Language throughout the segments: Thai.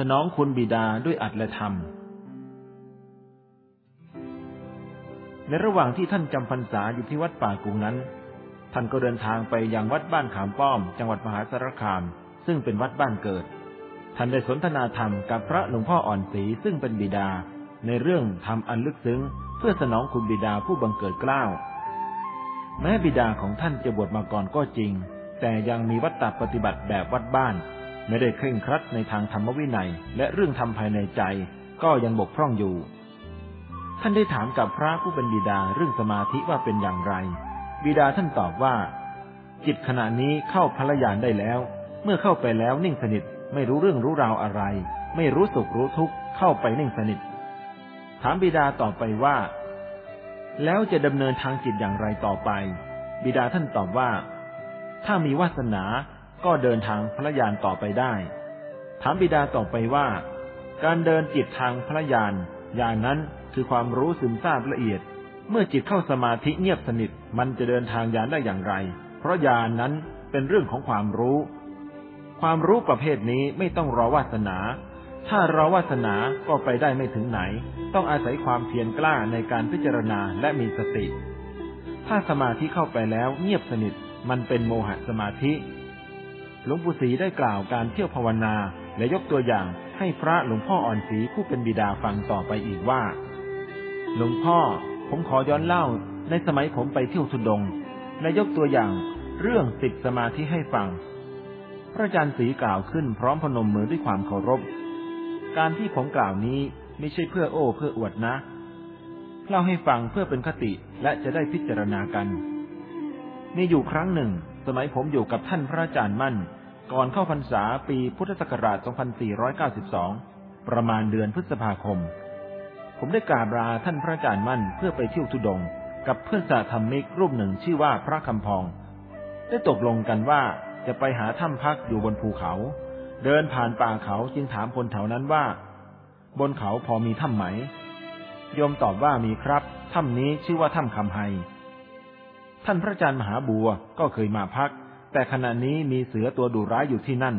สนองคุณบิดาด้วยอัตและธรรม ในระหว่างที่ท่านจำพรรษาอยู่ที่วัดป่ากุงนั้น ท่านก็เดินทางไปยังวัดบ้านขามป้อม จังหวัดมหาสารคาม ซึ่งเป็นวัดบ้านเกิด ท่านได้สนทนาธรรมกับพระหลวงพ่ออ่อนศรีซึ่งเป็นบิดา ในเรื่องทำอันลึกซึ้ง เพื่อสนองคุณบิดาผู้บังเกิดเกล้า แม้บิดาของท่านจะบวชมาก่อนก็จริง แต่ยังมีวัตถปฏิบัติแบบวัดบ้าน ไม่ได้เคร่งครัดในทางธรรมวินัย และเรื่องทำภายในใจก็ยังบกพร่องอยู่ ท่านได้ถามกับพระผู้เป็นบิดาเรื่องสมาธิว่าเป็นอย่างไร บิดาท่านตอบว่า จิตขณะนี้เข้าพลยานได้แล้ว เมื่อเข้าไปแล้วนิ่งสนิทไม่รู้เรื่องรู้ราวอะไร ไม่รู้สุขรู้ทุกข์เข้าไปนิ่งสนิท ถามบิดาต่อไปว่า แล้วจะดำเนินทางจิตอย่างไรต่อไป บิดาท่านตอบว่า ถ้ามีวาสนา ก็เดินทางพระยานต่อไปได้ ถามบิดาต่อไปว่า การเดินจิตทางพระยานยางนั้นคือความรู้ซึมซาบละเอียด เมื่อจิตเข้าสมาธิเงียบสนิทมันจะเดินทางยานได้อย่างไร เพราะยานนั้นเป็นเรื่องของความรู้ ความรู้ประเภทนี้ไม่ต้องรอวาสนา ถ้ารอวาสนาก็ไปได้ไม่ถึงไหน ต้องอาศัยความเพียรกล้าในการพิจารณาและมีสติ ถ้าสมาธิเข้าไปแล้วเงียบสนิทมันเป็นโมหะสมาธิ หลวงปู่ศรีได้กล่าวการเที่ยวภาวนา และยกตัวอย่างให้พระหลวงพ่ออ่อนศรีผู้เป็นบิดาฟังต่อไปอีกว่า หลวงพ่อผมขอย้อนเล่าในสมัยผมไปเที่ยวทุดง และยกตัวอย่างเรื่องติดสมาธิให้ฟัง พระอาจารย์ศรีกล่าวขึ้นพร้อมพนมมือด้วยความเคารพ การที่ผมกล่าวนี้ไม่ใช่เพื่อโอ้เพื่ออวดนะ เล่าให้ฟังเพื่อเป็นคติและจะได้พิจารณากัน มีอยู่ครั้งหนึ่ง สมัยผมอยู่กับท่านพระอาจารย์มั่น ก่อนเข้าพรรษาปีพุทธศักราช 2492 ประมาณเดือนพฤษภาคม ผมได้กราบลาท่านพระอาจารย์มั่นเพื่อไปเที่ยวทุดง กับเพื่อนสาธรรมิกรูปหนึ่งชื่อว่าพระคำพอง ได้ตกลงกันว่าจะไปหาถ้ำพักอยู่บนภูเขา เดินผ่านป่าเขาจึงถามคนแถวนั้นว่า บนเขาพอมีถ้ำไหม โยมตอบว่ามีครับ ถ้ำนี้ชื่อว่าถ้ำคำไฮท่านพระอาจารย์มหาบัวก็เคยมาพัก แต่ขณะนี้มีเสือตัวดุร้ายอยู่ที่นั่น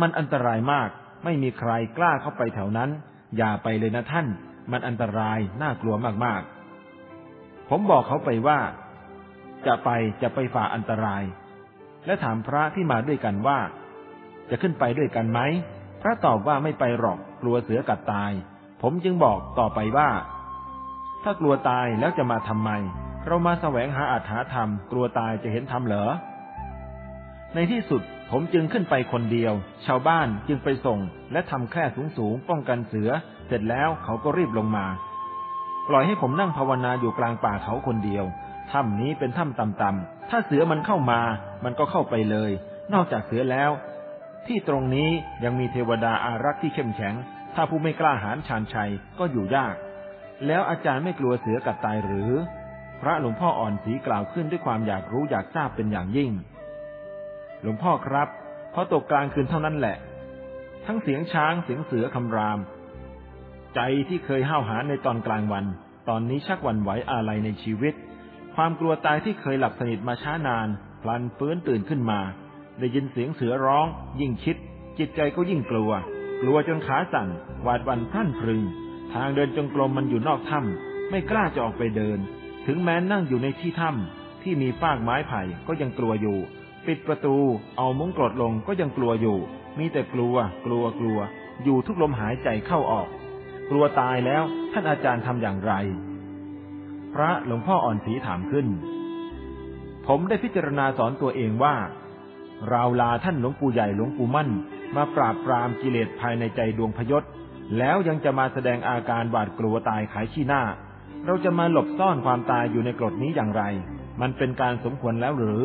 มันอันตรายมาก ไม่มีใครกล้าเข้าไปแถวนั้น อย่าไปเลยนะท่าน มันอันตรายน่ากลัวมากๆ ผมบอกเขาไปว่า จะไปจะไปฝ่าอันตราย และถามพระที่มาด้วยกันว่า จะขึ้นไปด้วยกันไหม พระตอบว่าไม่ไปหรอก กลัวเสือกัดตาย ผมจึงบอกต่อไปว่า ถ้ากลัวตายแล้วจะมาทำไม เรามาแสวงหาอาถาธรรม กลัวตายจะเห็นธรรมเหรอ ในที่สุดผมจึงขึ้นไปคนเดียว ชาวบ้านจึงไปส่ง และทำแค่สูงๆป้องกันเสือ เสร็จแล้วเขาก็รีบลงมา ปล่อยให้ผมนั่งภาวนาอยู่กลางป่าเขาคนเดียวถ้ำนี้เป็นถ้ำต่ำๆถ้าเสือมันเข้ามา มันก็เข้าไปเลย นอกจากเสือแล้ว ที่ตรงนี้ยังมีเทวดาอารักษ์ที่เข้มแข็ง ถ้าผู้ไม่กล้าหาญชาญชัยก็อยู่ยาก แล้วอาจารย์ไม่กลัวเสือกัดตายหรือ พระหลวงพ่ออ่อนศรีกล่าวขึ้นด้วยความอยากรู้อยากทราบเป็นอย่างยิ่ง หลวงพ่อครับพอตกกลางคืนเท่านั้นแหละ ทั้งเสียงช้างเสียงเสือคำราม ใจที่เคยห้าวหาในตอนกลางวัน ตอนนี้ชักหวั่นไหวอะไรในชีวิต ความกลัวตายที่เคยหลับสนิทมาช้านานพลันฟื้นตื่นขึ้นมา ได้ยินเสียงเสือร้อง ยิ่งคิด จิตใจก็ยิ่งกลัว กลัวจนขาสั่นหวาดวันพรั่นพรึง ทางเดินจงกรมมันอยู่นอกถ้ำไม่กล้าจะออกไปเดิน ถึงแม้นั่งอยู่ในที่ถ้ำที่มีฟากไม้ไผ่ก็ยังกลัวอยู่ ปิดประตู เอามุ้งกรดลงก็ยังกลัวอยู่ มีแต่กลัว กลัวกลัว อยู่ทุกลมหายใจเข้าออก กลัวตายแล้วท่านอาจารย์ทำอย่างไร พระหลวงพ่ออ่อนศีถามขึ้น ผมได้พิจารณาสอนตัวเองว่าราวลาท่านหลวงปู่ใหญ่หลวงปู่มั่น มาปราบปรามกิเลสภายในใจดวงพยศแล้วยังจะมาแสดงอาการหวาดกลัวตายขายขี้หน้า เราจะมาหลบซ่อนความตายอยู่ในกรดนี้อย่างไร มันเป็นการสมควรแล้วหรือ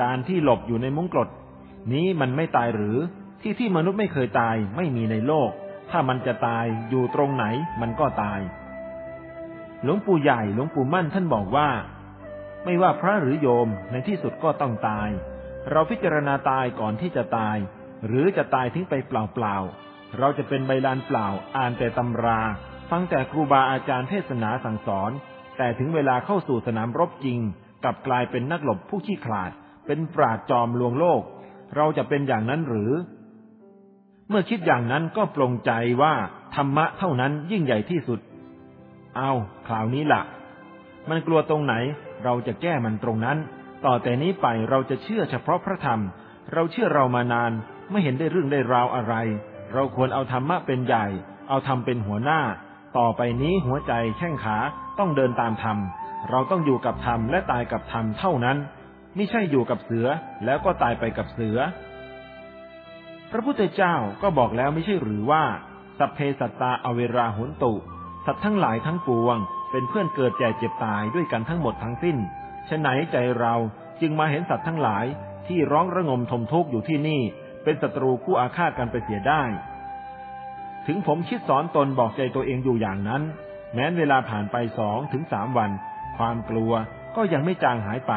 การที่หลบอยู่ในมุ้งกรด นี้มันไม่ตายหรือที่ที่มนุษย์ไม่เคยตายไม่มีในโลก ถ้ามันจะตายอยู่ตรงไหนมันก็ตาย หลวงปู่ใหญ่หลวงปู่มั่นท่านบอกว่า ไม่ว่าพระหรือโยมในที่สุดก็ต้องตาย เราพิจารณาตายก่อนที่จะตาย หรือจะตายทิ้งไปเปล่าๆเราจะเป็นใบลานเปล่าอ่านแต่ตำรา ฟังแต่ครูบาอาจารย์เทศนาสั่งสอน แต่ถึงเวลาเข้าสู่สนามรบจริงกลับกลายเป็นนักหลบผู้ขี้ขลาด เป็นปราดจอมลวงโลก เราจะเป็นอย่างนั้นหรือ เมื่อคิดอย่างนั้นก็ปรงใจว่าธรรมะเท่านั้นยิ่งใหญ่ที่สุด เอาคราวนี้ละ่ะ มันกลัวตรงไหน เราจะแก้มันตรงนั้น ต่อแต่นี้ไปเราจะเชื่อเฉพาะพระธรรม เราเชื่อเรามานาน ไม่เห็นได้เรื่องได้ราวอะไร เราควรเอาธรรมะเป็นใหญ่ เอาธรรมเป็นหัวหน้า ต่อไปนี้หัวใจแข้งขาต้องเดินตามธรรม เราต้องอยู่กับธรรมและตายกับธรรมเท่านั้น ม่ใช่อยู่กับเสือแล้วก็ตายไปกับเสือ พระพุทธเจ้าก็บอกแล้วไม่ใช่หรือว่า สัพเพสัตตาอเวราหุนตุ สัตว์ทั้งหลายทั้งปวง เป็นเพื่อนเกิดแก่เจ็บตายด้วยกันทั้งหมดทั้งสิ้นฉะไหนใจเราจึงมาเห็นสัตว์ทั้งหลายที่ร้องระงมทมทุกข์อยู่ที่นี่ เป็นศัตรูคู่อาฆาตกันไปเสียได้ ถึงผมคิดสอนตนบอกใจตัวเองอยู่อย่างนั้น แม้นเวลาผ่านไปสองถึงสามวัน ความกลัวก็ยังไม่จางหายไป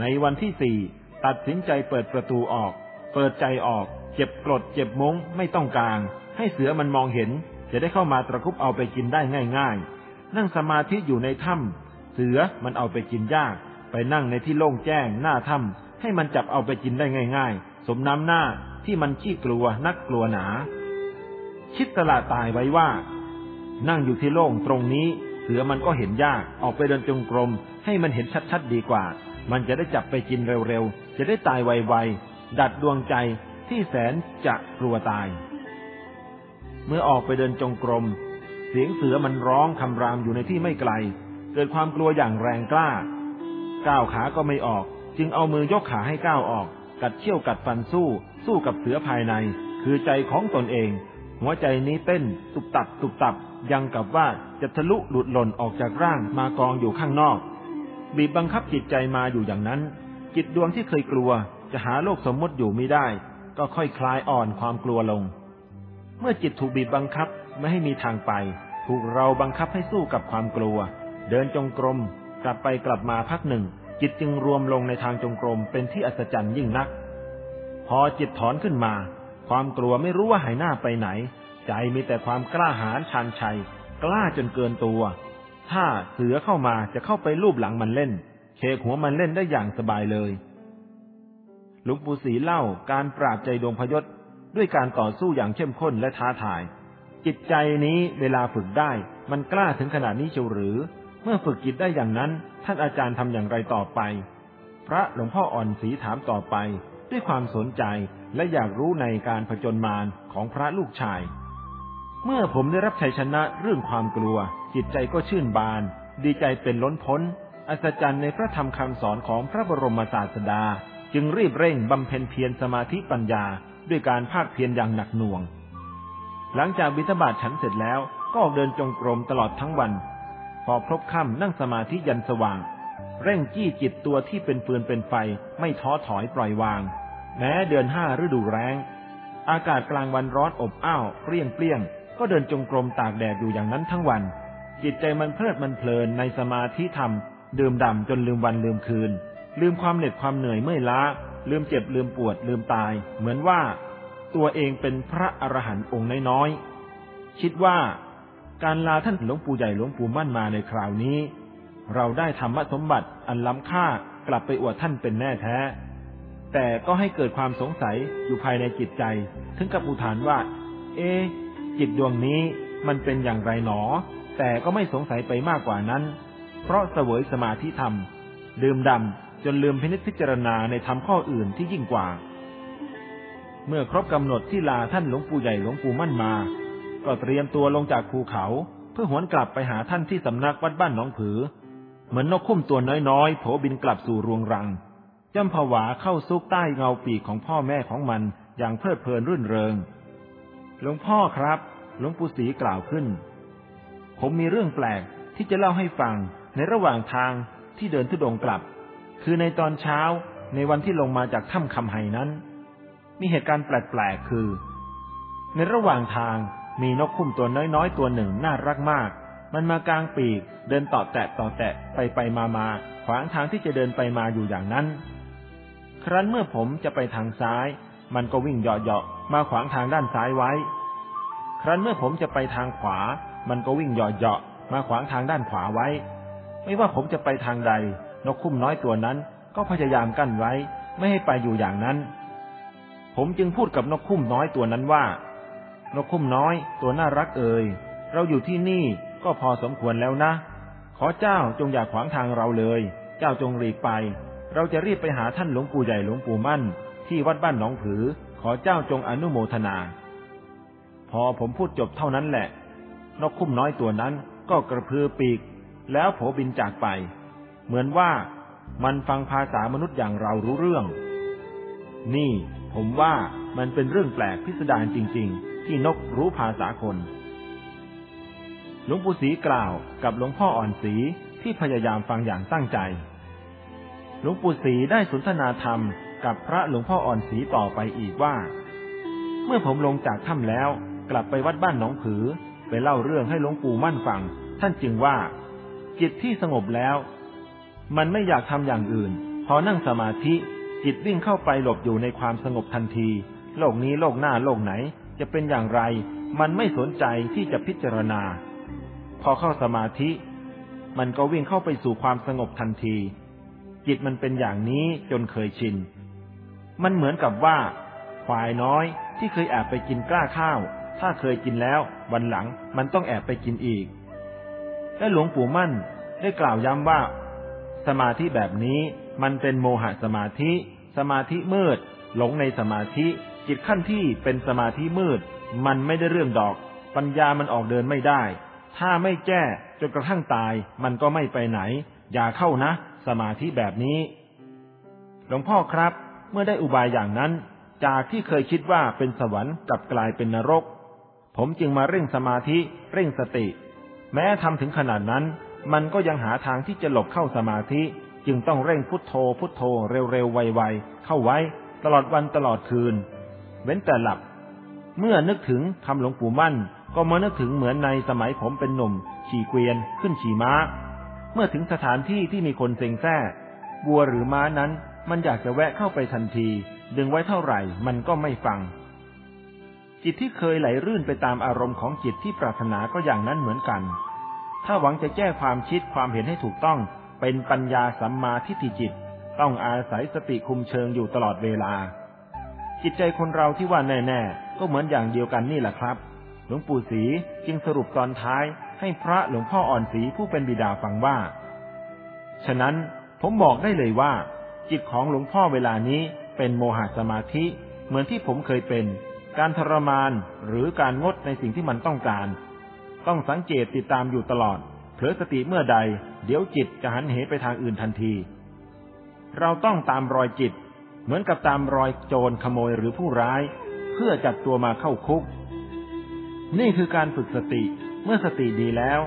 ในวันที่สี่ตัดสินใจเปิดประตูออก เปิดใจออก เจ็บกรดเจ็บมงไม่ต้องกลาง ให้เสือมันมองเห็น จะได้เข้ามาตะคุบเอาไปกินได้ง่ายๆ นั่งสมาธิอยู่ในถ้ำเสือมันเอาไปกินยาก ไปนั่งในที่โล่งแจ้งหน้าถ้ำให้มันจับเอาไปกินได้ง่าย ๆ สมน้ำหน้าที่มันขี้กลัวนักกลัวหนาคิดตลาดตายไว้ว่า นั่งอยู่ที่โล่งตรงนี้ เสือมันก็เห็นยากออกไปเดินจงกรมให้มันเห็นชัดๆดีกว่า มันจะได้จับไปกินเร็วๆ จะได้ตายไวๆ ดัดดวงใจที่แสนจะกลัวตาย เมื่อออกไปเดินจงกรม เสียงเสือมันร้องคำรามอยู่ในที่ไม่ไกล เกิดความกลัวอย่างแรงกล้า ก้าวขาก็ไม่ออก จึงเอามือยกขาให้ก้าวออก กัดเชี่ยวกัดฟันสู้ สู้กับเสือภายใน คือใจของตนเอง หัวใจนี้เต้นตุบตับตุบตับยังกับว่าจะทะลุหลุดหล่นออกจากร่างมากองอยู่ข้างนอก บีบบังคับจิตใจมาอยู่อย่างนั้น จิตดวงที่เคยกลัว จะหาโลกสมมติอยู่ไม่ได้ ก็ค่อยคลายอ่อนความกลัวลง เมื่อจิตถูกบีบบังคับไม่ให้มีทางไป ถูกเราบังคับให้สู้กับความกลัว เดินจงกรม กลับไปกลับมาพักหนึ่ง จิตจึงรวมลงในทางจงกรมเป็นที่อัศจรรย์ยิ่งนัก พอจิตถอนขึ้นมา ความกลัวไม่รู้ว่าหายหน้าไปไหน ใจมีแต่ความกล้าหาญชันชัย กล้าจนเกินตัว ถ้าเสือเข้ามาจะเข้าไปลูบหลังมันเล่นเคหัวมันเล่นได้อย่างสบายเลยหลวงปู่ศรีเล่าการปราบใจดวงพยศด้วยการต่อสู้อย่างเข้มข้นและท้าทาย จิตใจนี้เวลาฝึกได้ มันกล้าถึงขนาดนี้เชียวหรือ เมื่อฝึกจิตได้อย่างนั้น ท่านอาจารย์ทำอย่างไรต่อไป พระหลวงพ่ออ่อนศรีถามต่อไป ด้วยความสนใจและอยากรู้ในการผจญมารของพระลูกชาย เมื่อผมได้รับชัยชนะเรื่องความกลัว จิตใจก็ชื่นบาน ดีใจเป็นล้นพ้น อัศจรรย์ในพระธรรมคำสอนของพระบรมศาสดา จึงรีบเร่งบำเพ็ญเพียรสมาธิปัญญา ด้วยการภาคเพียรอย่างหนักหน่วง หลังจากบิณฑบาตฉันเสร็จแล้วก็ออกเดินจงกรมตลอดทั้งวัน พอพบค่ำนั่งสมาธิยันสว่าง เร่งจี้จิตตัวที่เป็นฟืนเป็นไฟ ไม่ท้อถอยปล่อยวาง แม้เดือนห้าฤดูแรงอากาศกลางวันร้อนอบอ้าวเปรี้ยงเปรี้ยง ก็เดินจงกรมตากแดดอยู่อย่างนั้นทั้งวัน จิตใจมันเพลิดมันเพลินในสมาธิธรรม ดื่มด่ำจนลืมวันลืมคืน ลืมความเหน็ดความเหนื่อยเมื่อยล้า ลืมเจ็บลืมปวดลืมตาย เหมือนว่า ตัวเองเป็นพระอรหันต์องค์น้อยๆคิดว่า การลาท่านหลวงปู่ใหญ่หลวงปู่มั่นมาในคราวนี้ เราได้ธรรมสมบัติอันล้ำค่ากลับไปอวดท่านเป็นแน่แท้ แต่ก็ให้เกิดความสงสัยอยู่ภายในจิตใจ ถึงกับอุทานว่า เอจิตดวงนี้มันเป็นอย่างไรหนอ แต่ก็ไม่สงสัยไปมากกว่านั้น เพราะเสวยสมาธิธรรม ดื่มดำจนลืมพินิจพิจารณาในธรรมข้ออื่นที่ยิ่งกว่า เมื่อครบกำหนดที่ลาท่านหลวงปู่ใหญ่หลวงปู่มั่นมา ก็เตรียมตัวลงจากภูเขาเพื่อหวนกลับไปหาท่านที่สำนักวัดบ้านหนองผือ เหมือนนกคุ้มตัวน้อยๆโผบินกลับสู่รวงรังย่ำผวาเข้าซุกใต้เงาปีกของพ่อแม่ของมันอย่างเพลิดเพลินรื่นเริง หลวงพ่อครับ หลวงปู่ศรีกล่าวขึ้น ผมมีเรื่องแปลกที่จะเล่าให้ฟังในระหว่างทางที่เดินทุดงกลับ คือในตอนเช้าในวันที่ลงมาจากถ้ำคำไหนั้น มีเหตุการณ์แปลกๆคือ ในระหว่างทางมีนกคุ้มตัวน้อยๆ ตัวหนึ่งน่ารักมาก มันมากลางปีกเดินต่อแตะต่อแตะไปไปมามาขวางทางที่จะเดินไปมาอยู่อย่างนั้น ครั้นเมื่อผมจะไปทางซ้าย มันก็วิ่งเหาะๆมาขวางทางด้านซ้ายไว้ ครั้นเมื่อผมจะไปทางขวา มันก็วิ่งเหาะๆมาขวางทางด้านขวาไว้ ไม่ว่าผมจะไปทางใด นกคุ้มน้อยตัวนั้น ก็พยายามกั้นไว้ ไม่ให้ไปอยู่อย่างนั้น ผมจึงพูดกับนกคุ้มน้อยตัวนั้นว่า นกคุ้มน้อยตัวน่ารักเอ่ย เราอยู่ที่นี่ก็พอสมควรแล้วนะ ขอเจ้าจงอย่าขวางทางเราเลย เจ้าจงรีบไป เราจะรีบไปหาท่านหลวงปู่ใหญ่หลวงปู่มั่น ที่วัดบ้านหนองผือ ขอเจ้าจงอนุโมทนา พอผมพูดจบเท่านั้นแหละ นกคุ้มน้อยตัวนั้นก็กระพือปีก แล้วโผบินจากไป เหมือนว่ามันฟังภาษามนุษย์อย่างเรารู้เรื่อง นี่ผมว่ามันเป็นเรื่องแปลกพิสดารจริง ๆ ที่นกรู้ภาษาคนหลวงปู่ศรีกล่าวกับหลวงพ่ออ่อนศรีที่พยายามฟังอย่างตั้งใจ หลวงปู่ศรีได้สนทนาธรรมกับพระหลวงพ่ออ่อนศรีต่อไปอีกว่า เมื่อผมลงจากถ้ำแล้วกลับไปวัดบ้านหนองผือ ไปเล่าเรื่องให้หลวงปู่มั่นฟัง ท่านจึงว่า จิตที่สงบแล้ว มันไม่อยากทำอย่างอื่น พอนั่งสมาธิจิตวิ่งเข้าไปหลบอยู่ในความสงบทันที โลกนี้โลกหน้าโลกไหน จะเป็นอย่างไร มันไม่สนใจที่จะพิจารณา พอเข้าสมาธิ มันก็วิ่งเข้าไปสู่ความสงบทันที จิตมันเป็นอย่างนี้จนเคยชิน มันเหมือนกับว่าควายน้อยที่เคยแอบไปกินกล้าข้าว ถ้าเคยกินแล้ว วันหลังมันต้องแอบไปกินอีก และหลวงปู่มั่นได้กล่าวย้ำว่า สมาธิแบบนี้มันเป็นโมหะสมาธิ สมาธิมืด หลงในสมาธิจิตขั้นที่เป็นสมาธิมืด มันไม่ได้เรื่องดอก ปัญญามันออกเดินไม่ได้ ถ้าไม่แก้จนกระทั่งตาย มันก็ไม่ไปไหน อย่าเข้านะ สมาธิแบบนี้ หลวงพ่อครับ เมื่อได้อุบายอย่างนั้น จากที่เคยคิดว่าเป็นสวรรค์กลับกลายเป็นนรก ผมจึงมาเร่งสมาธิเร่งสติ แม้ทำถึงขนาดนั้น มันก็ยังหาทางที่จะหลบเข้าสมาธิ จึงต้องเร่งพุทโธ พุทโธเร็วๆไวๆเข้าไว้ ตลอดวันตลอดคืน เว้นแต่หลับ เมื่อนึกถึงคำหลวงปู่มั่น ก็มานึกถึงเหมือนในสมัยผมเป็นหนุ่ม ขี่เกวียนขึ้นขี่ม้า เมื่อถึงสถานที่ที่มีคนเซ็งแซ่วัวหรือม้านั้น มันอยากจะแวะเข้าไปทันที ดึงไว้เท่าไหร่ มันก็ไม่ฟัง จิตที่เคยไหลรื่นไปตามอารมณ์ของจิตที่ปรารถนาก็อย่างนั้นเหมือนกัน ถ้าหวังจะแก้ความคิดความเห็นให้ถูกต้อง เป็นปัญญาสัมมาทิฏฐิจิต ต้องอาศัยสติคุมเชิงอยู่ตลอดเวลา จิตใจคนเราที่ว่าแน่ ๆ ก็เหมือนอย่างเดียวกันนี่แหละครับ หลวงปู่ศรีจึงสรุปตอนท้ายให้พระหลวงพ่ออ่อนศรีผู้เป็นบิดาฟังว่า ฉะนั้นผมบอกได้เลยว่า จิตของหลวงพ่อเวลานี้เป็นโมหะสมาธิ เหมือนที่ผมเคยเป็น การทรมานหรือการงดในสิ่งที่มันต้องการ ต้องสังเกตติดตามอยู่ตลอด เผลอสติเมื่อใด เดี๋ยวจิตจะหันเหไปทางอื่นทันที เราต้องตามรอยจิต เหมือนกับตามรอยโจรขโมยหรือผู้ร้าย เพื่อจับตัวมาเข้าคุก นี่คือการฝึกสติเมื่อสติดีแล้ว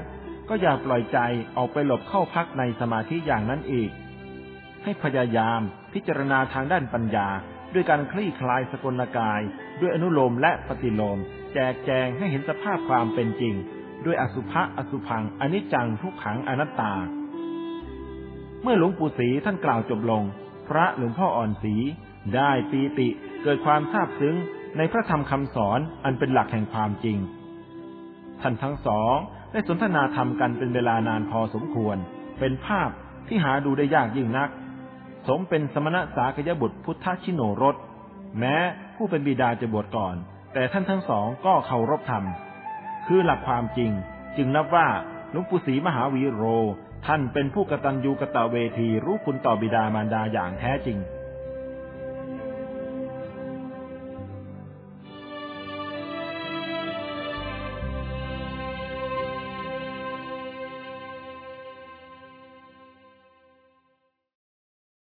ก็อย่าปล่อยใจออกไปหลบเข้าพักในสมาธิอย่างนั้นอีก ให้พยายามพิจารณาทางด้านปัญญาด้วยการคลี่คลายสกลกาย ด้วยอนุโลมและปฏิโลม แจกแจงให้เห็นสภาพความเป็นจริง ด้วยอสุภะอสุพังอนิจจังทุกขังอนัตตา เมื่อหลวงปู่ศรีท่านกล่าวจบลง พระหลวงพ่ออ่อนศรีได้ปีติเกิดความซาบซึ้งในพระธรรมคำสอนอันเป็นหลักแห่งความจริง ท่านทั้งสองได้สนทนาธรรมกันเป็นเวลานานพอสมควร เป็นภาพที่หาดูได้ยากยิ่งนัก สมเป็นสมณะสากยบุตรพุทธชิโนรส แม้ ผู้เป็นบิดาจะบวชก่อน แต่ท่านทั้งสองก็เคารพธรรม คือหลักความจริง จึงนับว่าหลวงปู่ศรีมหาวีโร ท่านเป็นผู้กตัญญูกะตเวทีรู้คุณต่อบิดามารดาอย่างแท้จริง